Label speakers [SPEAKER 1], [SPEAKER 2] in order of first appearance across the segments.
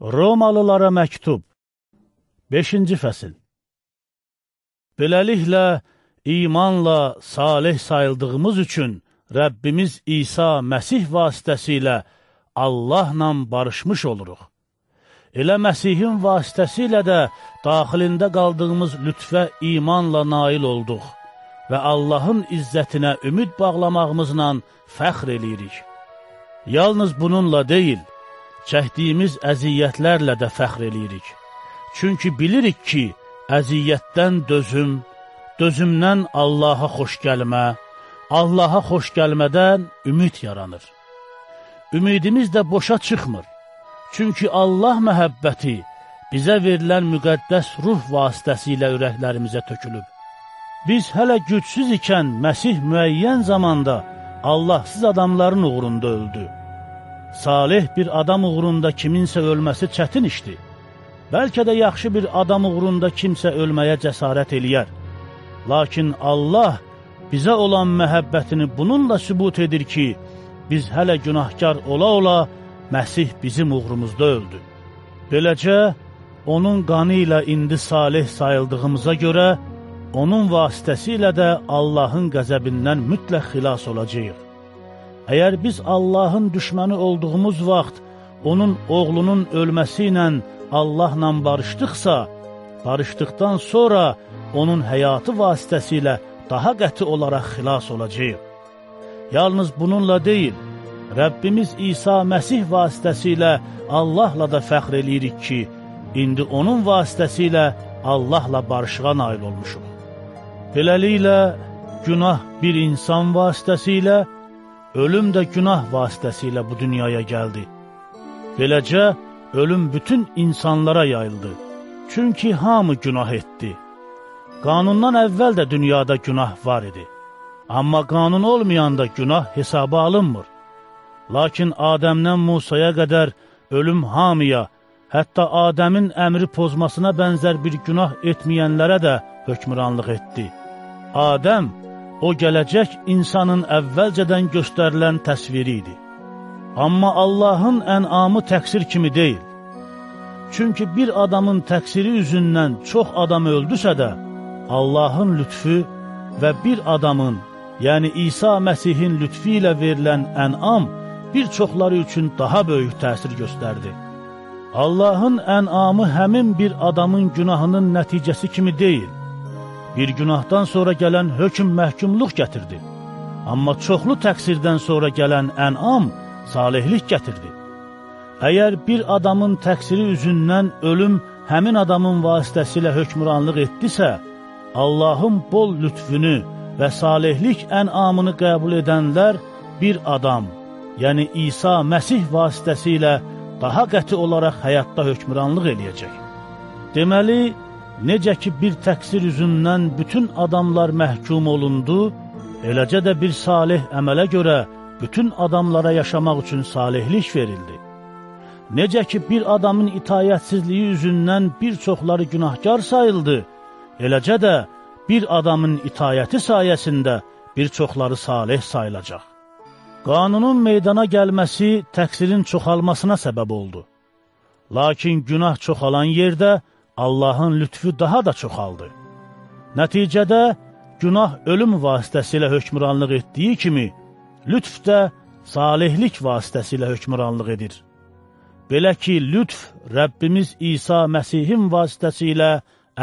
[SPEAKER 1] Romalılara məktub 5-ci fəsil Beləliklə, imanla salih sayıldığımız üçün Rəbbimiz İsa Məsih vasitəsilə Allahla barışmış oluruq. Elə Məsihin vasitəsilə də daxilində qaldığımız lütfə imanla nail olduq və Allahın izzətinə ümid bağlamağımızla fəxr eləyirik. Yalnız bununla deyil, çəkdiyimiz əziyyətlərlə də fəxr eləyirik. Çünki bilirik ki, əziyyətdən dözüm, dözümdən Allaha xoş gəlmə, Allaha xoş gəlmədən ümid yaranır. Ümidimiz də boşa çıxmır. Çünki Allah məhəbbəti bizə verilən müqəddəs ruh vasitəsilə ürəklərimizə tökülüb. Biz hələ gücsüz ikən Məsih müəyyən zamanda Allahsız adamların uğrunda öldü. Salih bir adam uğrunda kiminsə ölməsi çətin işdir. Bəlkə də yaxşı bir adam uğrunda kimsə ölməyə cəsarət eləyər. Lakin Allah bizə olan məhəbbətini bununla sübut edir ki, biz hələ günahkar ola-ola Məsih bizim uğrumuzda öldü. Beləcə, onun qanı ilə indi salih sayıldığımıza görə, onun vasitəsilə də Allahın qəzəbindən mütləq xilas olacaq. Əgər biz Allahın düşməni olduğumuz vaxt onun oğlunun ölməsi ilə Allahla barışdıqsa, barışdıqdan sonra onun həyatı vasitəsilə daha qəti olaraq xilas olacaq. Yalnız bununla deyil, Rəbbimiz İsa Məsih vasitəsilə Allahla da fəxr eləyirik ki, indi onun vasitəsilə Allahla barışığa nail olmuşuq. Beləliklə, günah bir insan vasitəsilə, ölüm də günah vasitəsilə bu dünyaya gəldi. Beləcə, ölüm bütün insanlara yayıldı. Çünki hamı günah etdi. Qanundan əvvəl də dünyada günah var idi. Amma qanun olmayanda günah hesaba alınmır. Lakin Adəmdən Musaya qədər ölüm hamıya, hətta Adəmin əmri pozmasına bənzər bir günah etməyənlərə də hökmüranlıq etdi. Adəm, o gələcək insanın əvvəlcədən göstərilən təsviri idi. Amma Allahın ənamı təqsir kimi deyil. Çünki bir adamın təqsiri üzündən çox adam öldüsə də, Allahın lütfü və bir adamın, yəni İsa Məsihin lütfi ilə verilən ənam bir çoxları üçün daha böyük təsir göstərdi. Allahın ənamı həmin bir adamın günahının nəticəsi kimi deyil, bir günahdan sonra gələn hökm məhkumluq gətirdi. Amma çoxlu təqsirdən sonra gələn ənam salihlik gətirdi. Əgər bir adamın təqsiri üzündən ölüm həmin adamın vasitəsilə hökmüranlıq etdisə, Allahın bol lütfünü və salihlik ənamını qəbul edənlər bir adam, yəni İsa Məsih vasitəsilə daha qəti olaraq həyatda hökmüranlıq eləyəcək. Deməli, Necə ki, bir təqsir üzündən bütün adamlar məhkum olundu, eləcə də bir salih əmələ görə bütün adamlara yaşamaq üçün salihlik verildi. Necə ki, bir adamın itayətsizliyi üzündən bir çoxları günahkar sayıldı, eləcə də bir adamın itayəti sayəsində bir çoxları salih sayılacaq. Qanunun meydana gəlməsi təqsirin çoxalmasına səbəb oldu. Lakin günah çoxalan yerdə, Allahın lütfü daha da çoxaldı. Nəticədə günah ölüm vasitəsilə hökmüranlıq etdiyi kimi, lütf də salihlik vasitəsilə hökmüranlıq edir. Belə ki, lütf Rəbbimiz İsa Məsihin vasitəsilə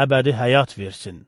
[SPEAKER 1] əbədi həyat versin.